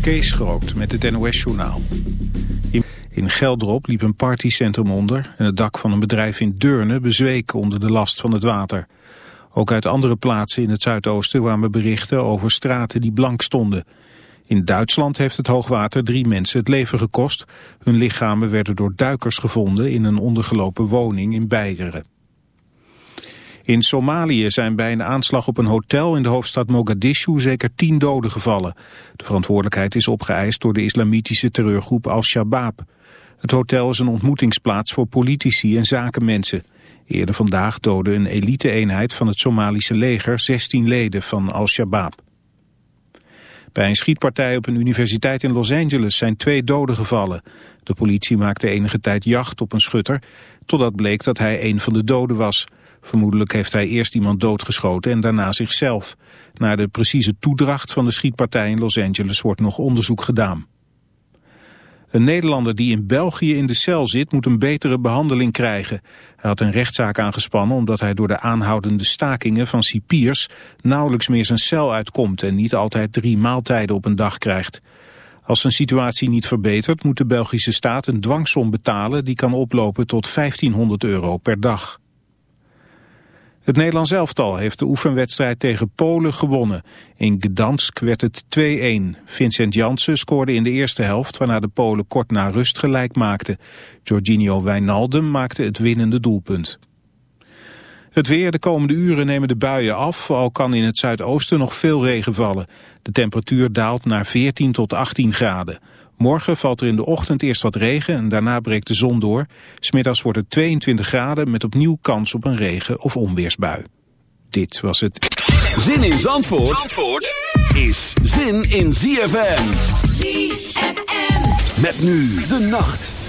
Kees Groot met het NOS-journaal. In Geldrop liep een partycentrum onder en het dak van een bedrijf in Deurne bezweek onder de last van het water. Ook uit andere plaatsen in het zuidoosten kwamen berichten over straten die blank stonden. In Duitsland heeft het hoogwater drie mensen het leven gekost. Hun lichamen werden door duikers gevonden in een ondergelopen woning in Beieren. In Somalië zijn bij een aanslag op een hotel in de hoofdstad Mogadishu zeker tien doden gevallen. De verantwoordelijkheid is opgeëist door de islamitische terreurgroep Al-Shabaab. Het hotel is een ontmoetingsplaats voor politici en zakenmensen. Eerder vandaag doodde een elite-eenheid van het Somalische leger 16 leden van Al-Shabaab. Bij een schietpartij op een universiteit in Los Angeles zijn twee doden gevallen. De politie maakte enige tijd jacht op een schutter, totdat bleek dat hij een van de doden was. Vermoedelijk heeft hij eerst iemand doodgeschoten en daarna zichzelf. Naar de precieze toedracht van de schietpartij in Los Angeles wordt nog onderzoek gedaan. Een Nederlander die in België in de cel zit moet een betere behandeling krijgen. Hij had een rechtszaak aangespannen omdat hij door de aanhoudende stakingen van cipiers nauwelijks meer zijn cel uitkomt en niet altijd drie maaltijden op een dag krijgt. Als zijn situatie niet verbetert moet de Belgische staat een dwangsom betalen die kan oplopen tot 1500 euro per dag. Het Nederlands elftal heeft de oefenwedstrijd tegen Polen gewonnen. In Gdansk werd het 2-1. Vincent Janssen scoorde in de eerste helft, waarna de Polen kort na rust gelijk maakten. Jorginho Wijnaldum maakte het winnende doelpunt. Het weer, de komende uren nemen de buien af, al kan in het zuidoosten nog veel regen vallen. De temperatuur daalt naar 14 tot 18 graden. Morgen valt er in de ochtend eerst wat regen en daarna breekt de zon door. Smiddags wordt het 22 graden met opnieuw kans op een regen- of onweersbui. Dit was het. Zin in Zandvoort, Zandvoort is zin in ZFM. ZFM. Met nu de nacht.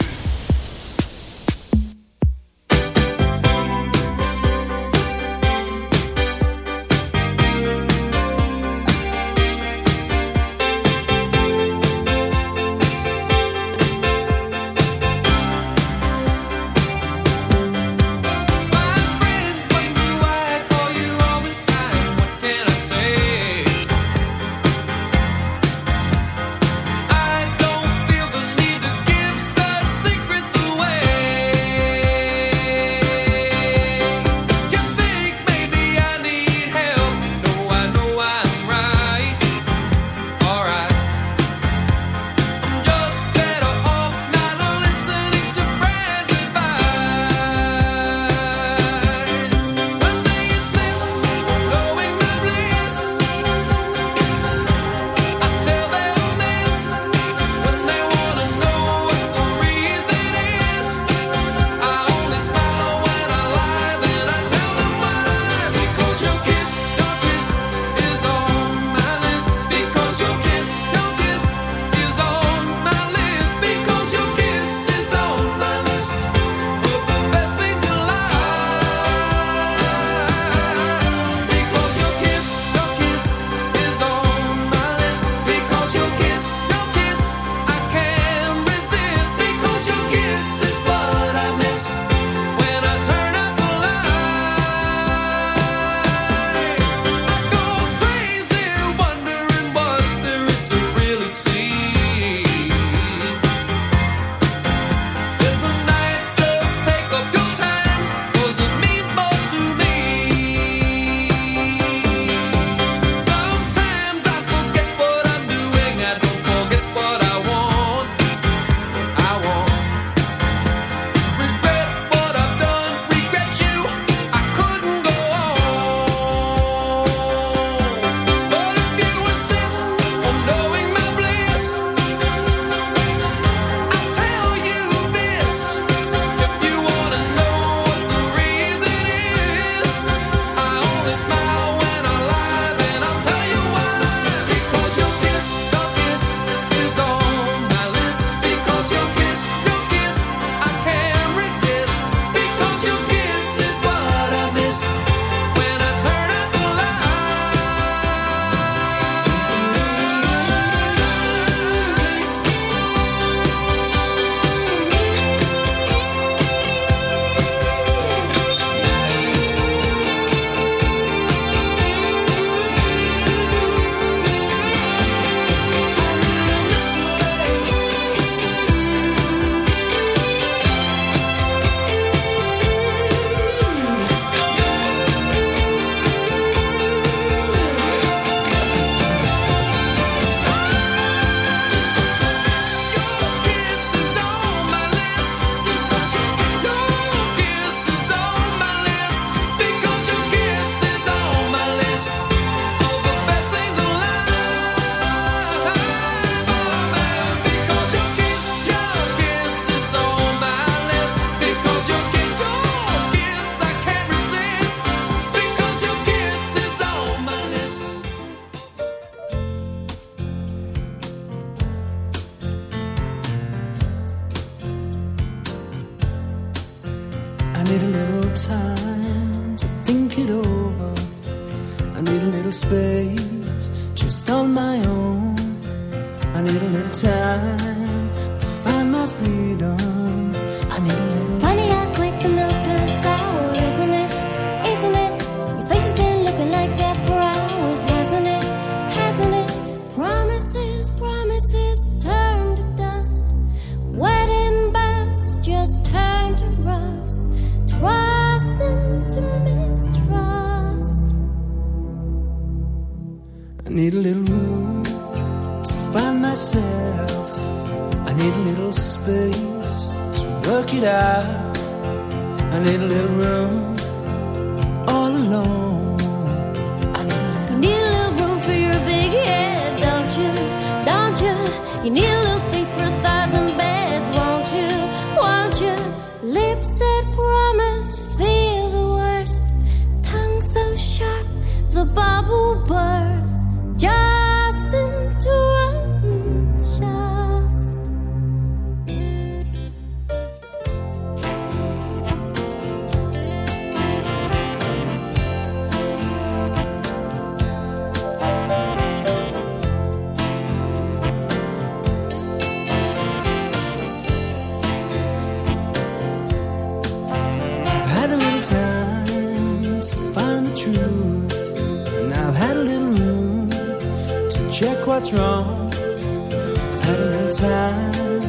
what's wrong. I had a little time,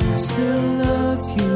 and I still love you.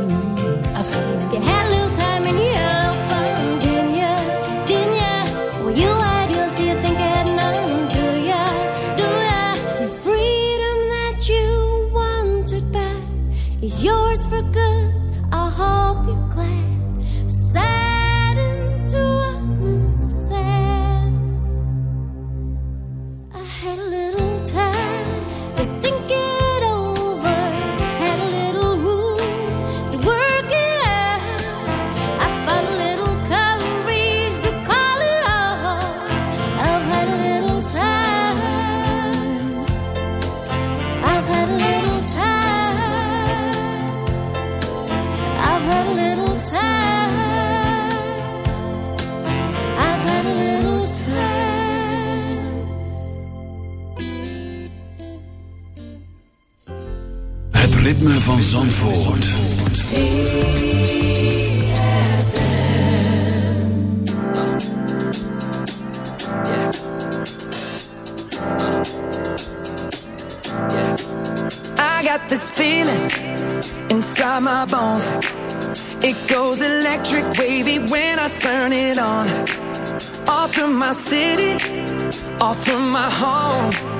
Zandvoort. I got this feeling inside my bones. It goes electric wavy when I turn it on. Off from my city, off from my home.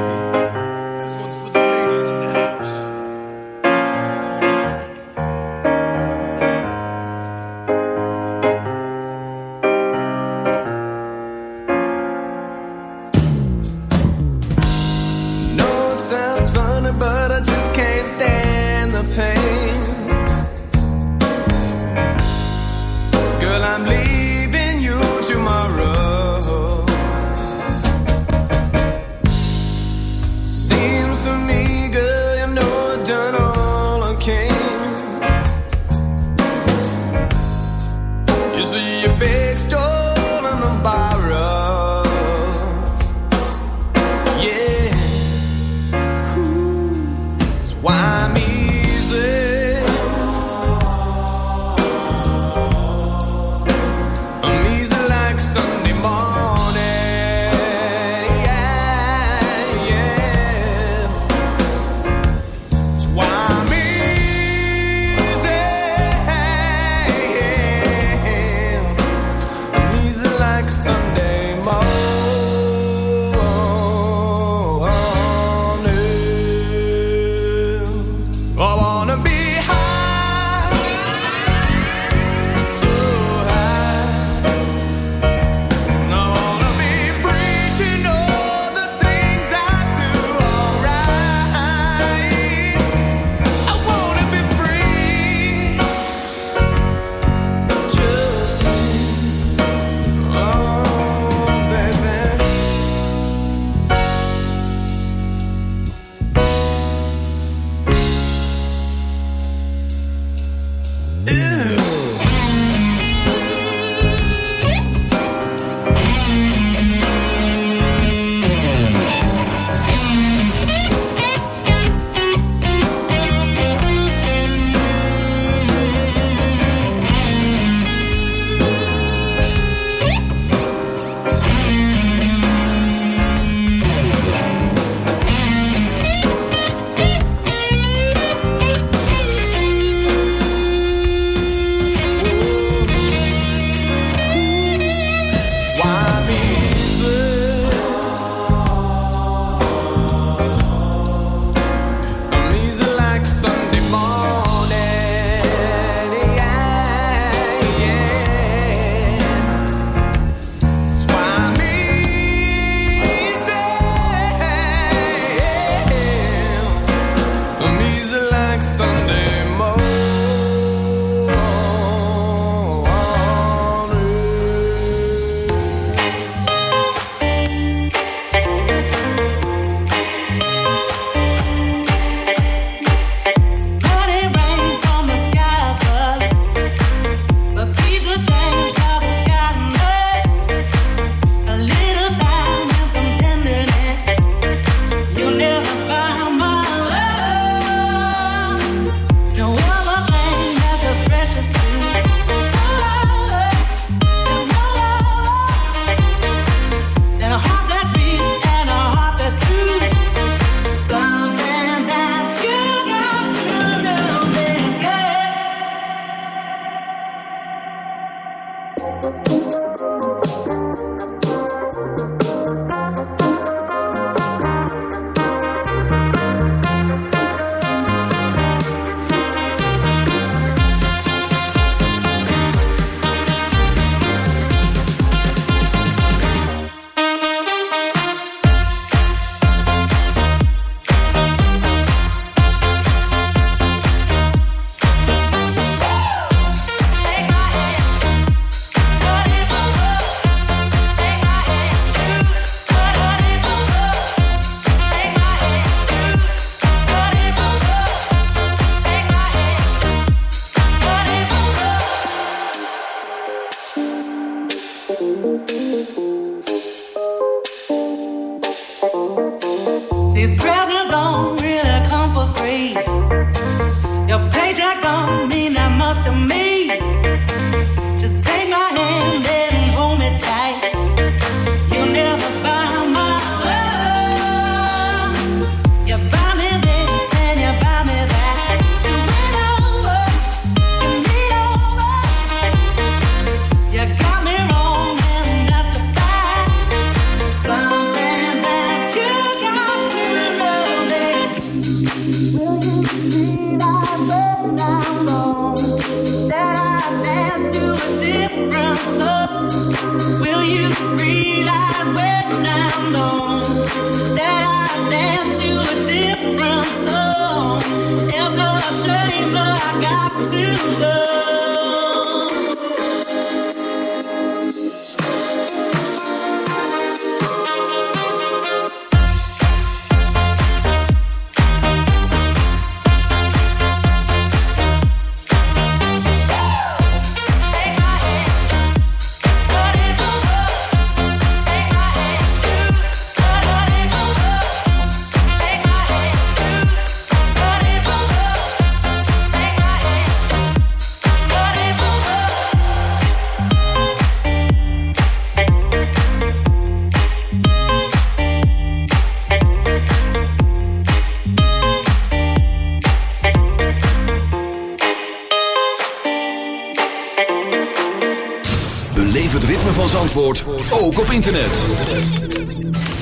internet.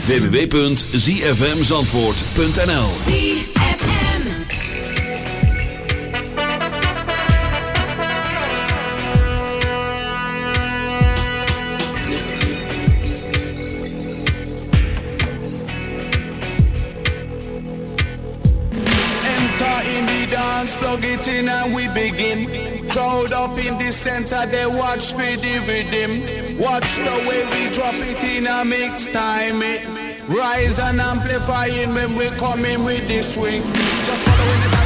www.zfmzandvoort.nl ZFM Enter in the dance, plug it in and we begin. Crowd up in the center, they watch me with him. Watch the way we drop it in a mix time it. Rise and amplifying when we coming with this swing. Just following the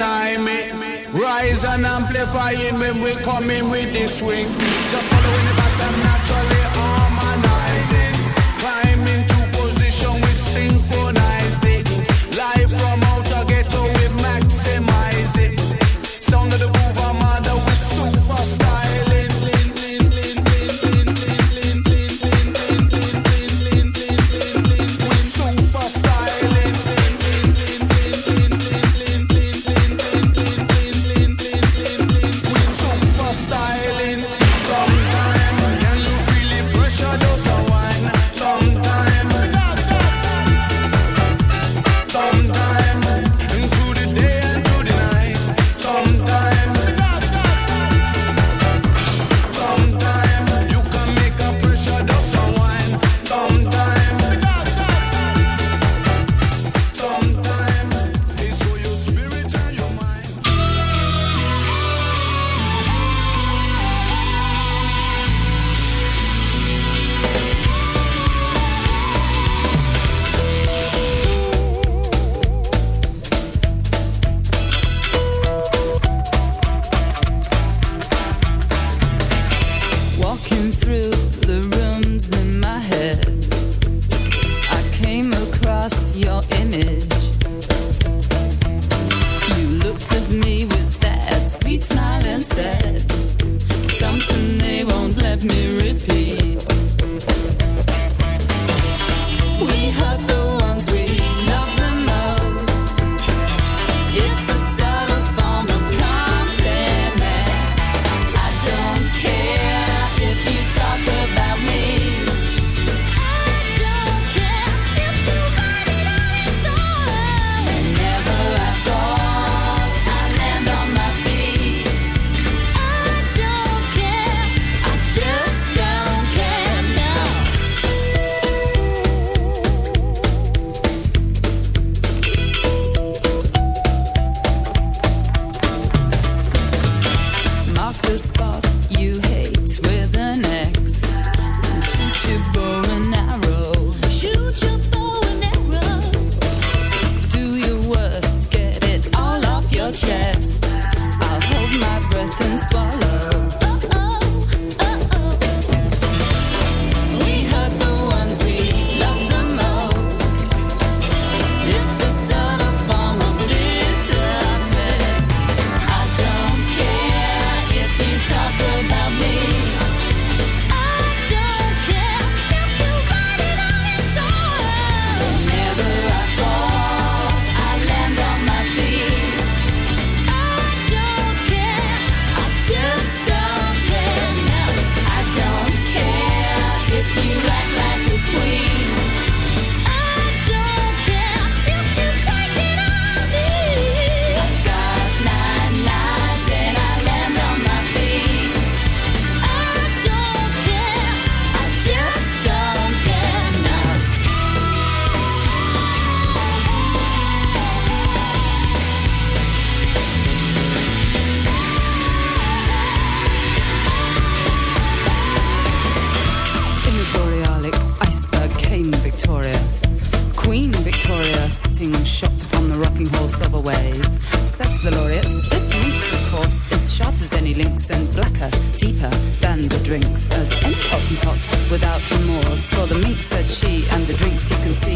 time. Eh. Rise and amplify it when we coming with the swing. Just follow anybody.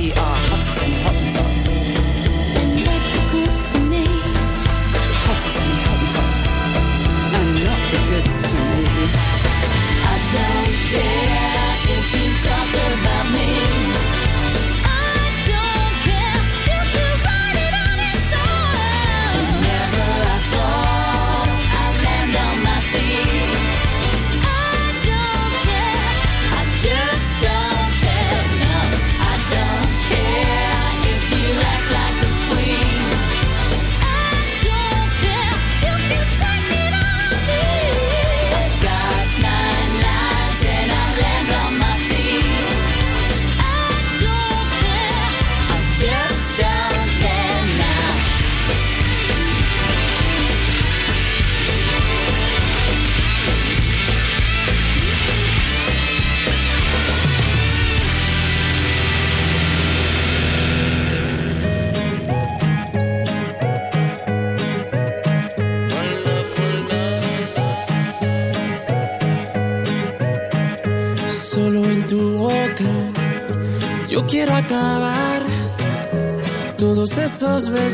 we are.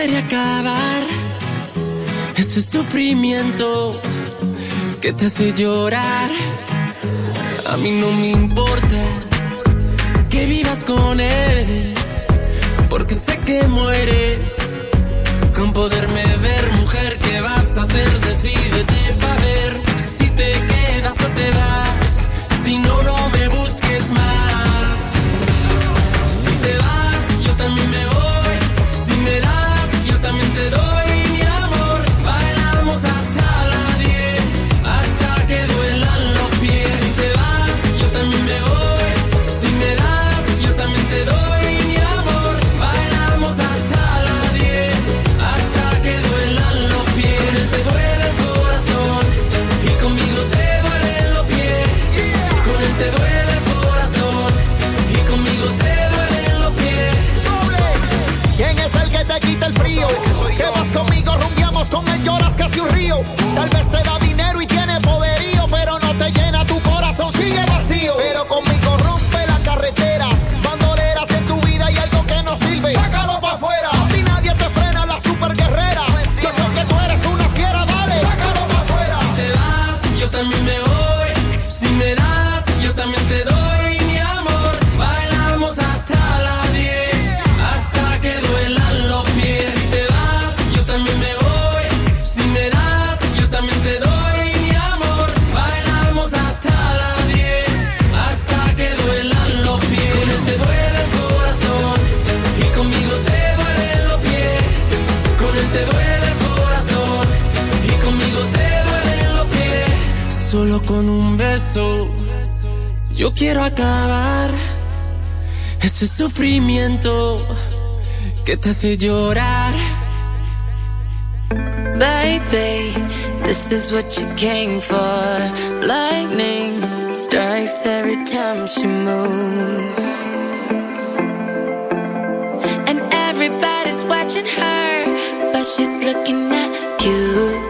poder acabar ese sufrimiento que te hace llorar. A mí no me importa que vivas con él, porque sé que mueres con poderme ver, mujer. ¿Qué vas a hacer? Decídete para ver si te quedas o te vas. Si no, no me busques más. Si te vas, yo también me voy. beso. Yo quiero acabar ese sufrimiento que te hace llorar. Baby, this is what you came for. Lightning strikes every time she moves. And everybody's watching her, but she's looking at you.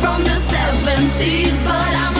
from the 70s, but I'm